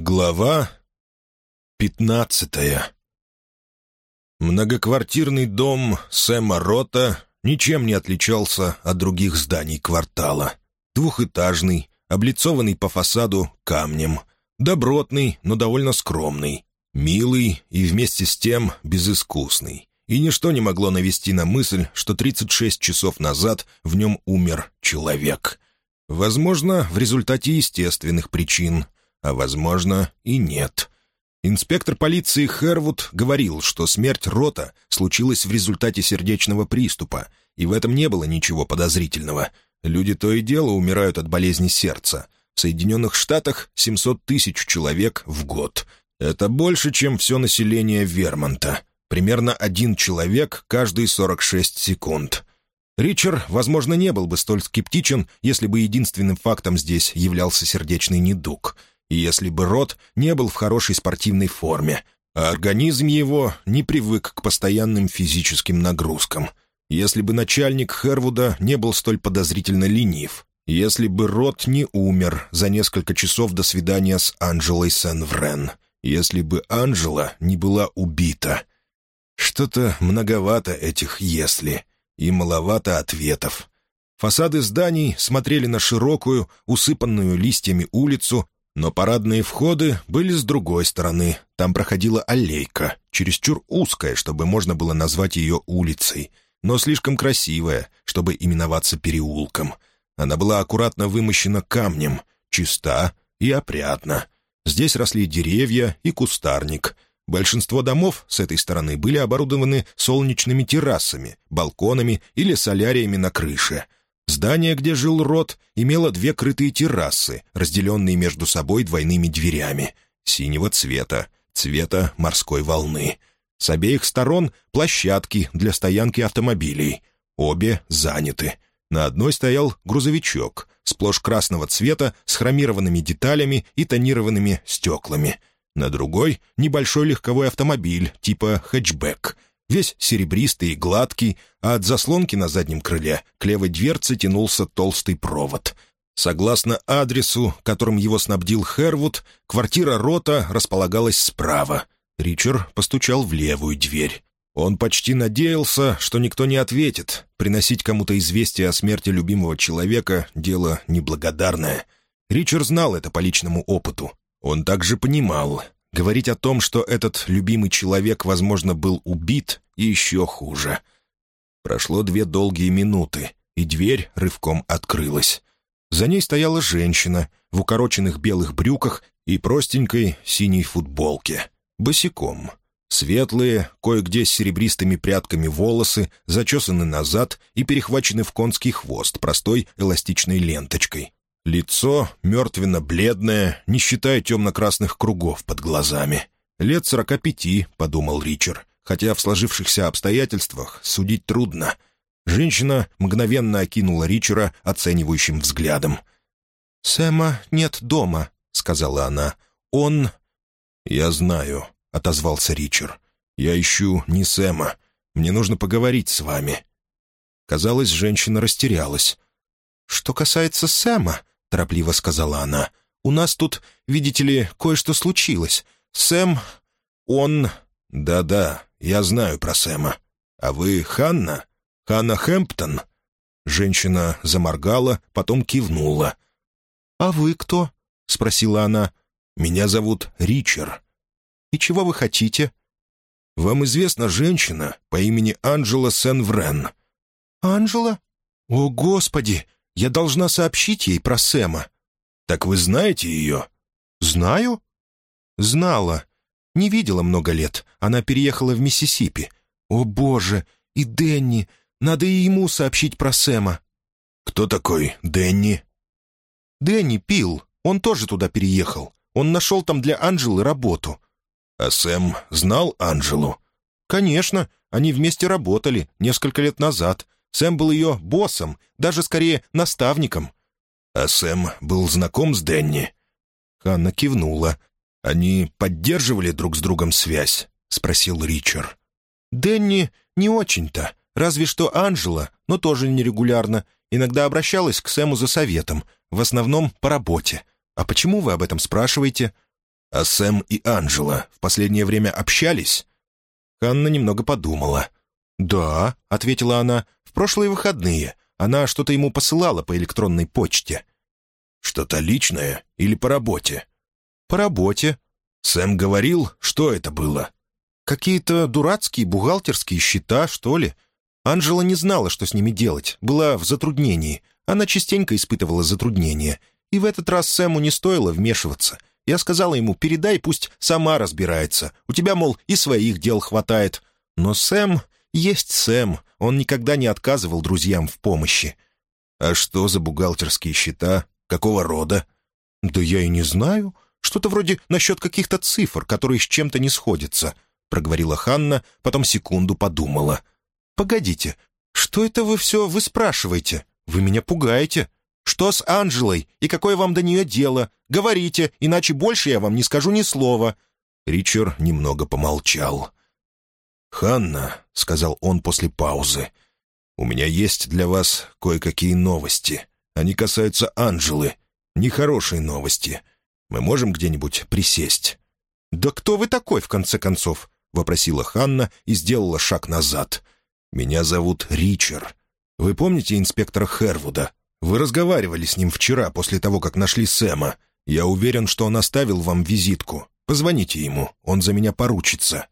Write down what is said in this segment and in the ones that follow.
Глава пятнадцатая Многоквартирный дом Сэма Рота ничем не отличался от других зданий квартала. Двухэтажный, облицованный по фасаду камнем, добротный, но довольно скромный, милый и вместе с тем безыскусный. И ничто не могло навести на мысль, что 36 часов назад в нем умер человек. Возможно, в результате естественных причин – а, возможно, и нет. Инспектор полиции Хервуд говорил, что смерть Рота случилась в результате сердечного приступа, и в этом не было ничего подозрительного. Люди то и дело умирают от болезни сердца. В Соединенных Штатах 700 тысяч человек в год. Это больше, чем все население Вермонта. Примерно один человек каждые 46 секунд. Ричард, возможно, не был бы столь скептичен, если бы единственным фактом здесь являлся сердечный недуг — если бы рот не был в хорошей спортивной форме, а организм его не привык к постоянным физическим нагрузкам, если бы начальник Хервуда не был столь подозрительно ленив, если бы Рот не умер за несколько часов до свидания с Анжелой Сен-Врен, если бы Анжела не была убита. Что-то многовато этих «если» и маловато ответов. Фасады зданий смотрели на широкую, усыпанную листьями улицу, но парадные входы были с другой стороны. Там проходила аллейка, чересчур узкая, чтобы можно было назвать ее улицей, но слишком красивая, чтобы именоваться переулком. Она была аккуратно вымощена камнем, чиста и опрятна. Здесь росли деревья и кустарник. Большинство домов с этой стороны были оборудованы солнечными террасами, балконами или соляриями на крыше — Здание, где жил Рот, имело две крытые террасы, разделенные между собой двойными дверями, синего цвета, цвета морской волны. С обеих сторон площадки для стоянки автомобилей. Обе заняты. На одной стоял грузовичок, сплошь красного цвета, с хромированными деталями и тонированными стеклами. На другой — небольшой легковой автомобиль типа хэтчбэк — весь серебристый и гладкий, а от заслонки на заднем крыле к левой дверце тянулся толстый провод. Согласно адресу, которым его снабдил Хервуд, квартира Рота располагалась справа. Ричард постучал в левую дверь. Он почти надеялся, что никто не ответит. Приносить кому-то известие о смерти любимого человека — дело неблагодарное. Ричард знал это по личному опыту. Он также понимал, Говорить о том, что этот любимый человек, возможно, был убит, еще хуже. Прошло две долгие минуты, и дверь рывком открылась. За ней стояла женщина в укороченных белых брюках и простенькой синей футболке, босиком. Светлые, кое-где с серебристыми прядками волосы, зачесаны назад и перехвачены в конский хвост простой эластичной ленточкой. Лицо мертвенно-бледное, не считая темно-красных кругов под глазами. «Лет сорока пяти», — подумал Ричард, хотя в сложившихся обстоятельствах судить трудно. Женщина мгновенно окинула Ричера оценивающим взглядом. «Сэма нет дома», — сказала она. «Он...» «Я знаю», — отозвался Ричард. «Я ищу не Сэма. Мне нужно поговорить с вами». Казалось, женщина растерялась. «Что касается Сэма», — торопливо сказала она. «У нас тут, видите ли, кое-что случилось. Сэм... он...» «Да-да, я знаю про Сэма. А вы Ханна? Ханна Хэмптон?» Женщина заморгала, потом кивнула. «А вы кто?» — спросила она. «Меня зовут Ричард». «И чего вы хотите?» «Вам известна женщина по имени Анджела Сен-Врен?» «Анджела? О, Господи! Я должна сообщить ей про Сэма». «Так вы знаете ее?» «Знаю?» «Знала. Не видела много лет. Она переехала в Миссисипи. О, боже! И Дэнни! Надо и ему сообщить про Сэма». «Кто такой Дэнни?» «Дэнни пил. Он тоже туда переехал. Он нашел там для Анжелы работу». «А Сэм знал Анжелу?» «Конечно. Они вместе работали несколько лет назад. Сэм был ее боссом, даже скорее наставником. «А Сэм был знаком с Дэнни?» Ханна кивнула. «Они поддерживали друг с другом связь?» — спросил Ричард. «Дэнни не очень-то. Разве что Анжела, но тоже нерегулярно. Иногда обращалась к Сэму за советом, в основном по работе. А почему вы об этом спрашиваете?» А Сэм и Анджела в последнее время общались?» Ханна немного подумала. «Да», — ответила она, — «в прошлые выходные. Она что-то ему посылала по электронной почте». «Что-то личное или по работе?» «По работе». «Сэм говорил, что это было?» «Какие-то дурацкие бухгалтерские счета, что ли?» Анжела не знала, что с ними делать, была в затруднении. Она частенько испытывала затруднения. И в этот раз Сэму не стоило вмешиваться. Я сказала ему, передай, пусть сама разбирается. У тебя, мол, и своих дел хватает. Но Сэм есть Сэм. Он никогда не отказывал друзьям в помощи. «А что за бухгалтерские счета? Какого рода?» «Да я и не знаю. Что-то вроде насчет каких-то цифр, которые с чем-то не сходятся», — проговорила Ханна, потом секунду подумала. «Погодите, что это вы все вы спрашиваете? Вы меня пугаете. Что с Анжелой и какое вам до нее дело? Говорите, иначе больше я вам не скажу ни слова». Ричард немного помолчал. «Ханна», — сказал он после паузы, — «у меня есть для вас кое-какие новости. Они касаются Анжелы. Нехорошие новости. Мы можем где-нибудь присесть?» «Да кто вы такой, в конце концов?» — вопросила Ханна и сделала шаг назад. «Меня зовут Ричард. Вы помните инспектора Хервуда?» Вы разговаривали с ним вчера, после того, как нашли Сэма. Я уверен, что он оставил вам визитку. Позвоните ему, он за меня поручится».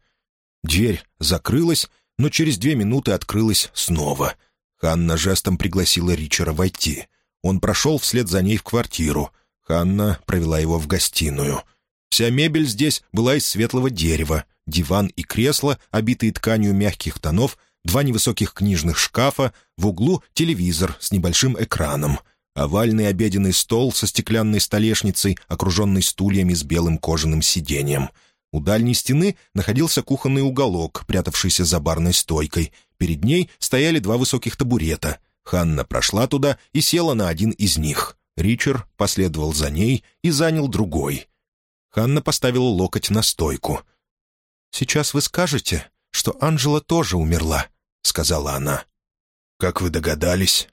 Дверь закрылась, но через две минуты открылась снова. Ханна жестом пригласила Ричера войти. Он прошел вслед за ней в квартиру. Ханна провела его в гостиную. Вся мебель здесь была из светлого дерева. Диван и кресло, обитые тканью мягких тонов, два невысоких книжных шкафа, в углу телевизор с небольшим экраном, овальный обеденный стол со стеклянной столешницей, окруженный стульями с белым кожаным сиденьем. У дальней стены находился кухонный уголок, прятавшийся за барной стойкой. Перед ней стояли два высоких табурета. Ханна прошла туда и села на один из них. Ричард последовал за ней и занял другой. Ханна поставила локоть на стойку. «Сейчас вы скажете, что Анжела тоже умерла», — сказала она. «Как вы догадались?»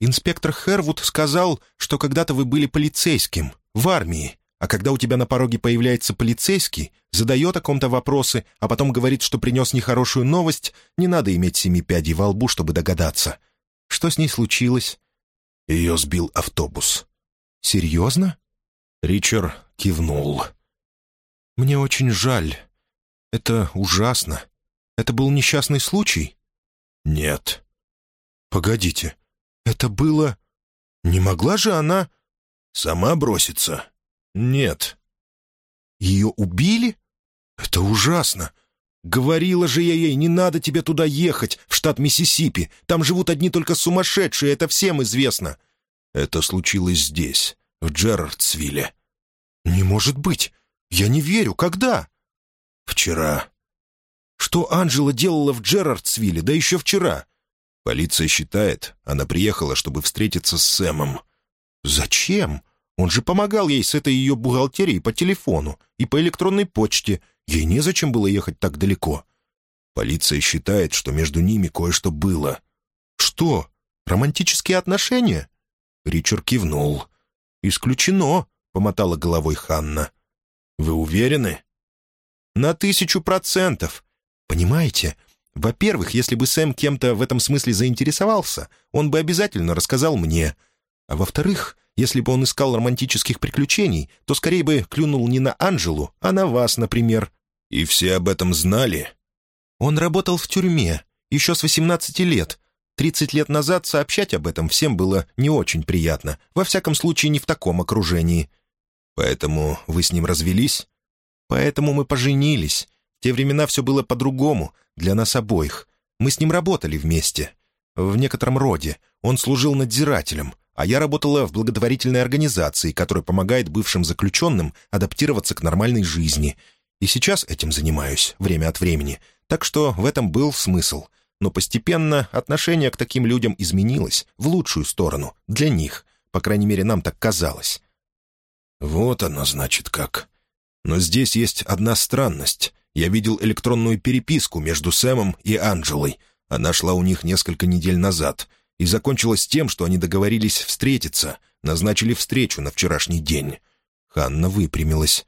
«Инспектор Хервуд сказал, что когда-то вы были полицейским, в армии, а когда у тебя на пороге появляется полицейский, задает о ком-то вопросы, а потом говорит, что принес нехорошую новость, не надо иметь семи пядей во лбу, чтобы догадаться. Что с ней случилось?» Ее сбил автобус. «Серьезно?» Ричард кивнул. «Мне очень жаль. Это ужасно. Это был несчастный случай?» «Нет». «Погодите, это было... Не могла же она...» «Сама броситься?» «Нет». «Ее убили? Это ужасно. Говорила же я ей, не надо тебе туда ехать, в штат Миссисипи. Там живут одни только сумасшедшие, это всем известно». «Это случилось здесь, в Джерардсвилле». «Не может быть. Я не верю. Когда?» «Вчера. Что Анжела делала в Джерардсвилле, да еще вчера? Полиция считает, она приехала, чтобы встретиться с Сэмом. Зачем? Он же помогал ей с этой ее бухгалтерией по телефону и по электронной почте. Ей незачем было ехать так далеко. Полиция считает, что между ними кое-что было. Что? Романтические отношения? Ричард кивнул. «Исключено», — помотала головой Ханна. «Вы уверены?» «На тысячу процентов. Понимаете? Во-первых, если бы Сэм кем-то в этом смысле заинтересовался, он бы обязательно рассказал мне. А во-вторых, если бы он искал романтических приключений, то скорее бы клюнул не на Анжелу, а на вас, например. И все об этом знали? Он работал в тюрьме, еще с 18 лет. 30 лет назад сообщать об этом всем было не очень приятно, во всяком случае не в таком окружении. Поэтому вы с ним развелись? Поэтому мы поженились те времена все было по-другому, для нас обоих. Мы с ним работали вместе. В некотором роде. Он служил надзирателем, а я работала в благотворительной организации, которая помогает бывшим заключенным адаптироваться к нормальной жизни. И сейчас этим занимаюсь, время от времени. Так что в этом был смысл. Но постепенно отношение к таким людям изменилось в лучшую сторону, для них. По крайней мере, нам так казалось. «Вот оно, значит, как. Но здесь есть одна странность. Я видел электронную переписку между Сэмом и Анджелой. Она шла у них несколько недель назад и закончилась тем, что они договорились встретиться, назначили встречу на вчерашний день. Ханна выпрямилась.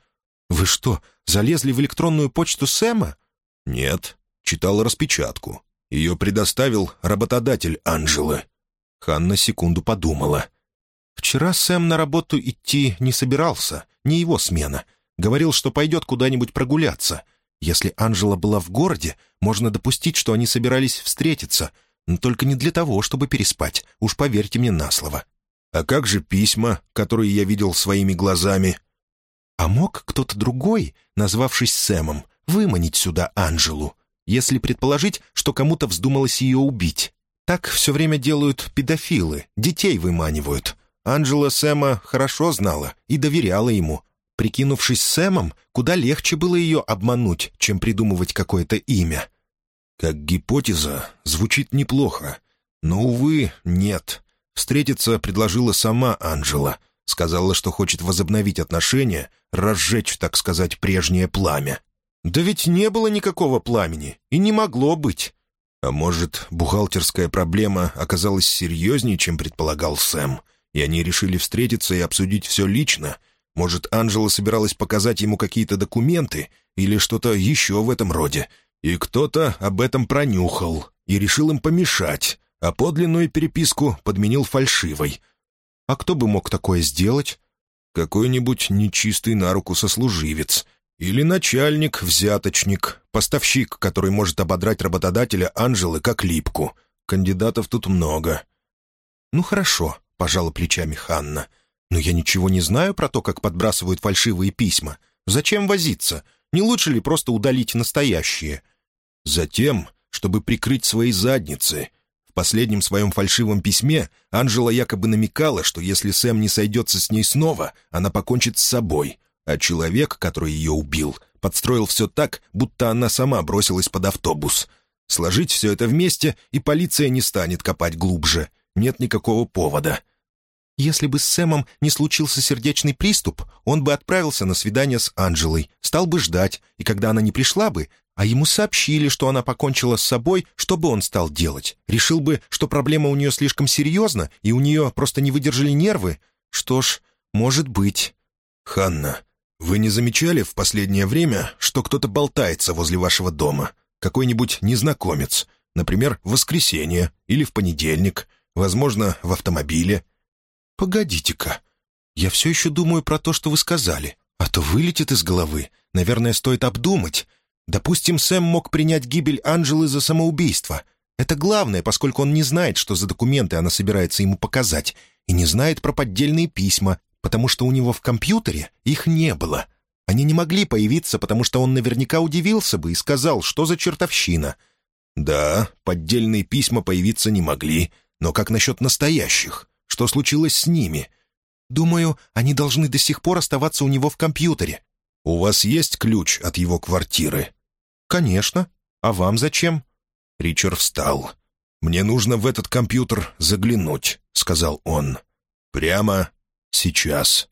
«Вы что, залезли в электронную почту Сэма?» «Нет, читал распечатку. Ее предоставил работодатель Анжелы». Ханна секунду подумала. «Вчера Сэм на работу идти не собирался, не его смена. Говорил, что пойдет куда-нибудь прогуляться. Если Анжела была в городе, можно допустить, что они собирались встретиться, только не для того, чтобы переспать, уж поверьте мне на слово». «А как же письма, которые я видел своими глазами?» «А мог кто-то другой, назвавшись Сэмом, выманить сюда Анжелу, если предположить, что кому-то вздумалось ее убить? Так все время делают педофилы, детей выманивают. Анжела Сэма хорошо знала и доверяла ему. Прикинувшись Сэмом, куда легче было ее обмануть, чем придумывать какое-то имя. Как гипотеза, звучит неплохо. Но, увы, нет. Встретиться предложила сама Анжела. Сказала, что хочет возобновить отношения, разжечь, так сказать, прежнее пламя. «Да ведь не было никакого пламени, и не могло быть». А может, бухгалтерская проблема оказалась серьезнее, чем предполагал Сэм, и они решили встретиться и обсудить все лично? Может, Анжела собиралась показать ему какие-то документы или что-то еще в этом роде, и кто-то об этом пронюхал и решил им помешать, а подлинную переписку подменил фальшивой. А кто бы мог такое сделать? Какой-нибудь нечистый на руку сослуживец. Или начальник-взяточник, поставщик, который может ободрать работодателя Анжелы как липку. Кандидатов тут много. «Ну хорошо», — пожала плечами Ханна. «Но я ничего не знаю про то, как подбрасывают фальшивые письма. Зачем возиться? Не лучше ли просто удалить настоящие?» Затем, чтобы прикрыть свои задницы. В последнем своем фальшивом письме Анжела якобы намекала, что если Сэм не сойдется с ней снова, она покончит с собой. А человек, который ее убил, подстроил все так, будто она сама бросилась под автобус. Сложить все это вместе, и полиция не станет копать глубже. Нет никакого повода. Если бы с Сэмом не случился сердечный приступ, он бы отправился на свидание с Анжелой, стал бы ждать, и когда она не пришла бы, а ему сообщили, что она покончила с собой, что бы он стал делать? Решил бы, что проблема у нее слишком серьезна, и у нее просто не выдержали нервы? Что ж, может быть. «Ханна, вы не замечали в последнее время, что кто-то болтается возле вашего дома? Какой-нибудь незнакомец? Например, в воскресенье или в понедельник? Возможно, в автомобиле?» «Погодите-ка. Я все еще думаю про то, что вы сказали. А то вылетит из головы. Наверное, стоит обдумать. Допустим, Сэм мог принять гибель Анжелы за самоубийство. Это главное, поскольку он не знает, что за документы она собирается ему показать, и не знает про поддельные письма, потому что у него в компьютере их не было. Они не могли появиться, потому что он наверняка удивился бы и сказал, что за чертовщина. Да, поддельные письма появиться не могли, но как насчет настоящих? Что случилось с ними? Думаю, они должны до сих пор оставаться у него в компьютере. «У вас есть ключ от его квартиры?» «Конечно. А вам зачем?» Ричард встал. «Мне нужно в этот компьютер заглянуть», — сказал он. «Прямо сейчас».